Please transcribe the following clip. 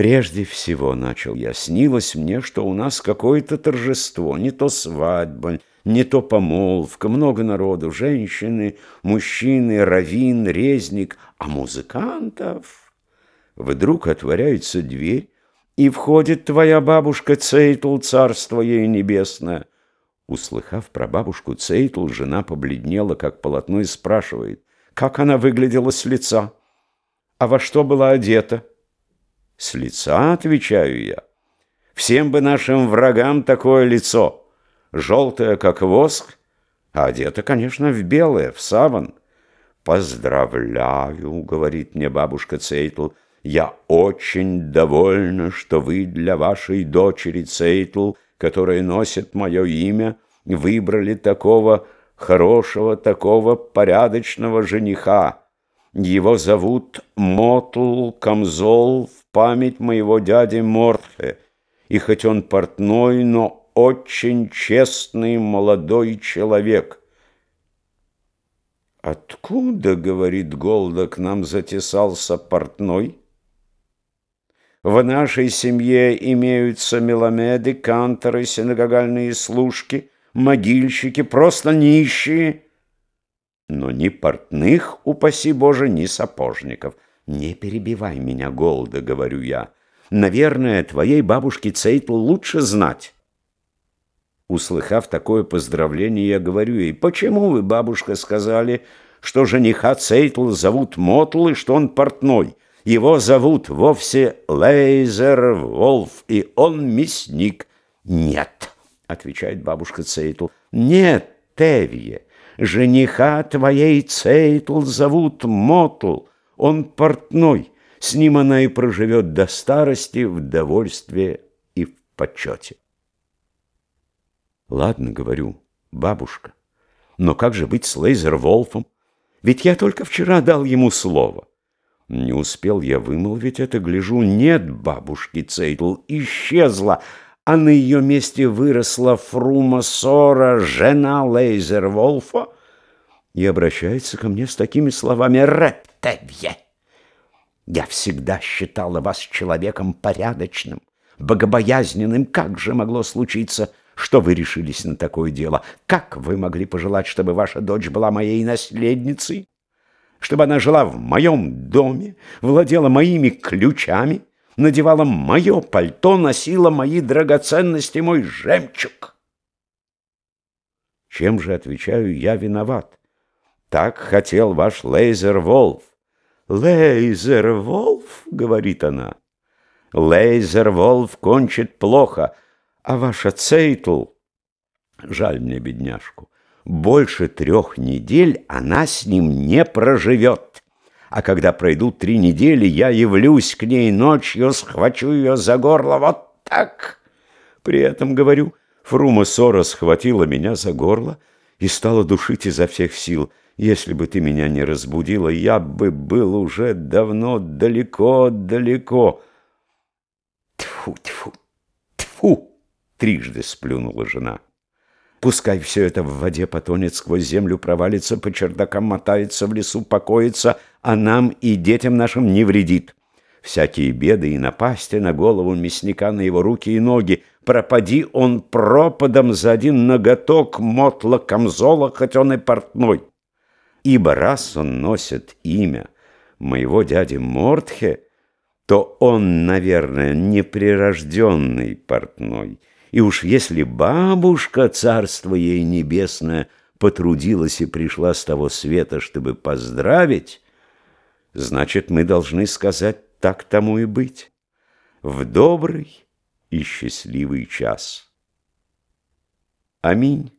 Прежде всего, начал я, снилось мне, что у нас какое-то торжество, не то свадьба, не то помолвка, много народу, женщины, мужчины, раввин, резник, а музыканты. Вдруг отворяется дверь, и входит твоя бабушка Цейтл, царство ей небесное. Услыхав про бабушку Цейтл, жена побледнела, как полотно, и спрашивает, как она выглядела с лица, а во что была одета. С лица, отвечаю я. Всем бы нашим врагам такое лицо, желтое, как воск, а одета, конечно, в белое, в саван. «Поздравляю», — говорит мне бабушка Цейтл, — «я очень довольна, что вы для вашей дочери Цейтл, которая носит мое имя, выбрали такого хорошего, такого порядочного жениха. Его зовут Мотл Камзол в память моего дяди Мортхе. И хоть он портной, но очень честный молодой человек. «Откуда, — говорит Голда, — к нам затесался портной?» В нашей семье имеются меломеды, канторы, синагогальные служки, могильщики, просто нищие. Но ни портных, упаси Боже, ни сапожников. Не перебивай меня, Голда, говорю я. Наверное, твоей бабушке Цейтл лучше знать. Услыхав такое поздравление, я говорю ей, «Почему вы, бабушка, сказали, что жениха Цейтл зовут Мотл и что он портной? Его зовут вовсе Лейзер Волф, и он мясник». «Нет», — отвечает бабушка Цейтл, «нет, Тевье, жениха твоей Цейтл зовут Мотл, он портной, с ним она и проживет до старости в довольстве и в почете». Ладно, говорю, бабушка, но как же быть с Лейзер-Волфом? Ведь я только вчера дал ему слово. Не успел я вымолвить это, гляжу, нет бабушки Цейтл, исчезла, а на ее месте выросла Фрума Сора, жена Лейзер-Волфа, и обращается ко мне с такими словами «Реттебье». Я всегда считала вас человеком порядочным, богобоязненным. Как же могло случиться, что вы решились на такое дело? Как вы могли пожелать, чтобы ваша дочь была моей наследницей? Чтобы она жила в моем доме, владела моими ключами, надевала мое пальто, носила мои драгоценности, мой жемчуг? Чем же, отвечаю, я виноват? Так хотел ваш Лейзер-Волф. «Лейзер-Волф?» — говорит она. «Лейзер-Волф кончит плохо». А ваша Цейтл, жаль мне бедняжку, больше трех недель она с ним не проживет. А когда пройдут три недели, я явлюсь к ней ночью, схвачу ее за горло вот так. При этом, говорю, Фрума Сора схватила меня за горло и стала душить изо всех сил. Если бы ты меня не разбудила, я бы был уже давно далеко-далеко. Тьфу-тьфу, тьфу! трижды сплюнула жена. Пускай все это в воде потонет, сквозь землю провалится, по чердакам мотается, в лесу покоится, а нам и детям нашим не вредит. Всякие беды и напасти на голову мясника, на его руки и ноги. Пропади он пропадом за один ноготок мотла камзола, хоть он и портной. Ибо раз он носит имя моего дяди Мортхе, то он, наверное, неприрожденный портной, и уж если бабушка, царство ей небесное, потрудилась и пришла с того света, чтобы поздравить, значит, мы должны сказать так тому и быть. В добрый и счастливый час. Аминь.